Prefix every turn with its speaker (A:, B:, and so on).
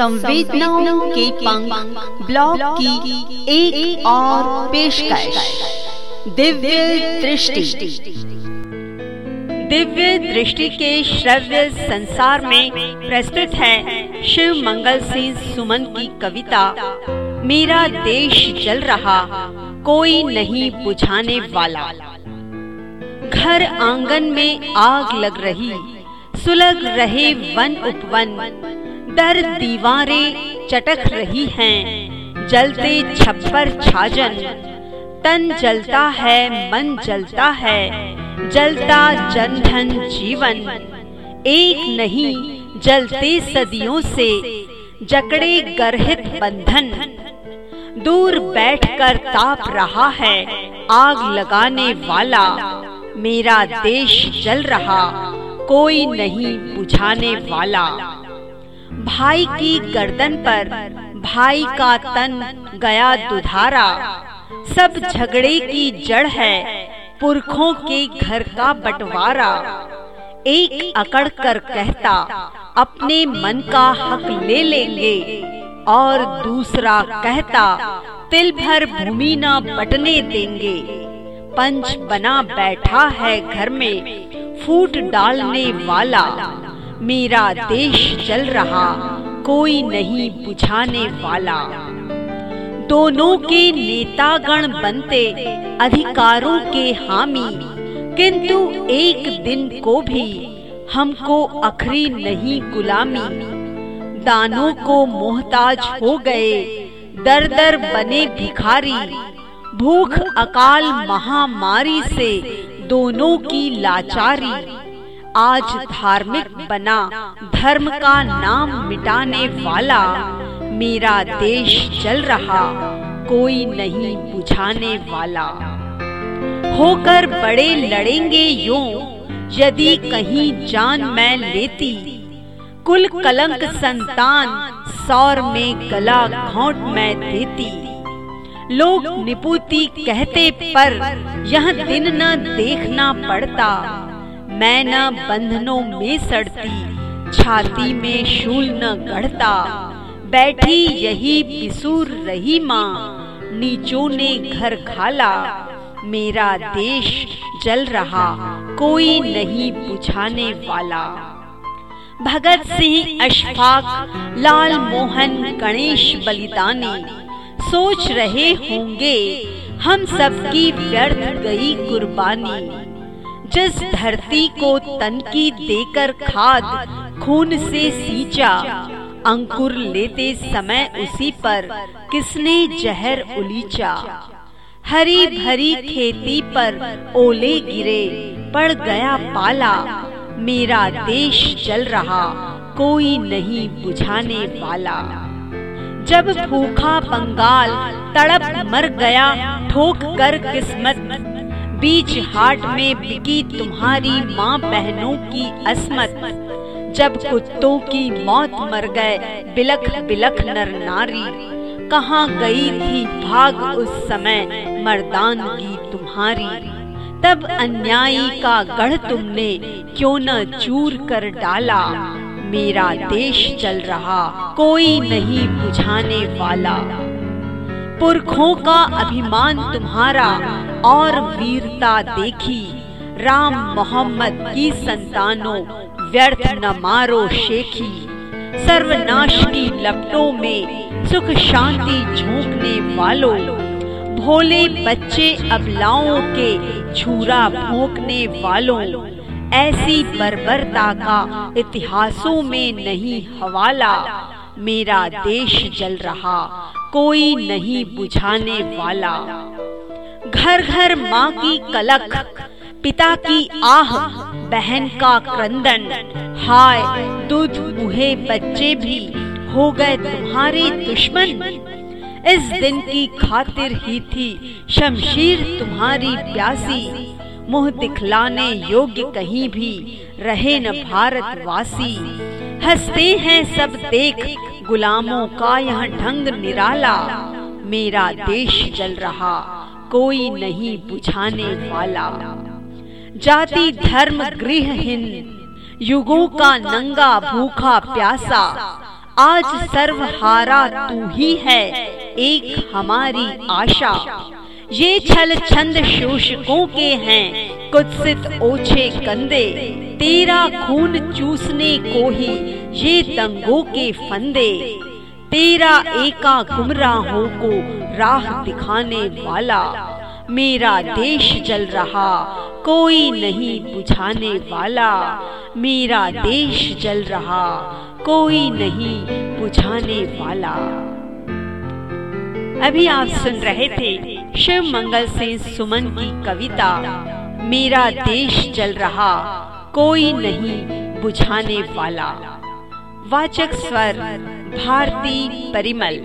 A: संवेदनाओं के पंख ब्लॉग की एक, और पेशकश। दिव्य दृष्टि। दिव्य दृष्टि के श्रव्य संसार में प्रस्तुत है शिव मंगल सिंह सुमन की कविता मेरा देश जल रहा कोई नहीं बुझाने वाला। घर आँगन में आग लग रही सुलग रहे वन उपवन दर दीवारें चटक रही हैं, जलते छप्पर छाजन। तन जलता है, मन जलता है, जलता जन धन जीवन। एक नहीं, जलते सदियों से, जकड़े गर्हित बंधन। दूर बैठकर ताप रहा है, आग लगाने वाला। मेरा देश जल रहा, कोई नहीं बुझाने वाला। भाई की गर्दन पर भाई का तन गया दुधारा। सब झगड़े की जड़ है, पुरखों के घर का बंटवारा। एक अकड़ कर कहता, अपने मन का हक ले लेंगे। और दूसरा कहता, तिल भर भूमि न बटने देंगे। पंच बना बैठा है घर में, फूट डालने वाला। मेरा देश चल रहा, कोई नहीं बुझाने वाला। दोनों के नेतागण बनते, अधिकारों के हामी। किंतु एक दिन को भी हमको अखरी नहीं गुलामी। दानों को मोहताज हो गए दर दर बने भिखारी। भूख अकाल महामारी से दोनों की लाचारी। आज धार्मिक बना, धर्म का नाम मिटाने वाला, मेरा देश चल रहा, कोई नहीं बुझाने वाला। होकर बड़े लड़ेंगे यूँ, यदि कहीं जान मैं लेती, कुल कलंक संतान, सौर में गला घोंट मैं देती। लोग निपुति कहते पर, यह दिन न देखना पड़ता मैं न बंधनों में सड़ती, छाती में शूल न गढ़ता। बैठी यही बिसूर रही माँ, नीचों ने घर खाला। मेरा देश जल रहा, कोई नहीं बुझाने वाला। भगत सिंह अशफाक, लाल मोहन गणेश बलिदानी, सोच रहे होंगे, हम सबकी व्यर्थ गई कुर्बानी। जिस धरती को तन की देकर खाद, खून से सींचा, अंकुर लेते समय उसी पर किसने जहर उलीचा? हरी भरी खेती पर ओले गिरे, पड़ गया पाला, मेरा देश जल रहा, कोई नहीं बुझाने वाला। जब भूखा बंगाल तड़प मर गया, ठोक कर किस्मत बीच हाट में बिकी तुम्हारी माँ बहनों की असमत। जब कुत्तों की मौत मर गए, बिलख बिलख नर नारी। कहाँ गई थी भाग उस समय, मर्दान की तुम्हारी। तब अन्यायी का गढ़ तुमने क्यों न चूर कर डाला? मेरा देश चल रहा, कोई नहीं बुझाने वाला। पुरखों का अभिमान तुम्हारा और वीरता देखी। राम मोहम्मद की संतानों, व्यर्थ न मारो शेखी। सर्वनाश की लपटों में सुख शांति झोंकने वालों, भोले बच्चे अबलाओं के छुरा भोंकने वालों, ऐसी बर्बरता का इतिहासों में नहीं हवाला। मेरा देश जल रहा कोई नहीं बुझाने वाला। घर घर माँ की कलक पिता की आह, बहन का क्रंदन। हाय, दूध मुहे बच्चे भी हो गए तुम्हारे दुश्मन। इस दिन की खातिर ही थी शमशीर तुम्हारी प्यासी। मुँह दिखलाने योग्य कहीं भी रहे न भारतवासी। हँसते हैं सब देख, गुलामों का यह ढंग निराला। मेरा देश जल रहा, कोई नहीं बुझाने वाला। जाति धर्म गृह गृहहीन, युगों का नंगा भूखा प्यासा। आज सर्वहारा तू ही है, एक हमारी आशा। ये छल छंद शोषकों के हैं, कुत्सित ओछे कंधे, तेरा खून चूसने को ही ये दंगों के फंदे। तेरा एका गुमराहों को राह दिखाने वाला, मेरा देश जल रहा, कोई नहीं बुझाने वाला। मेरा देश जल रहा, कोई नहीं बुझाने वाला। अभी आप सुन रहे थे शिव मंगल से सुमन की कविता। मेरा देश चल रहा, कोई नहीं बुझाने वाला। वाचक स्वर, भारती परिमल।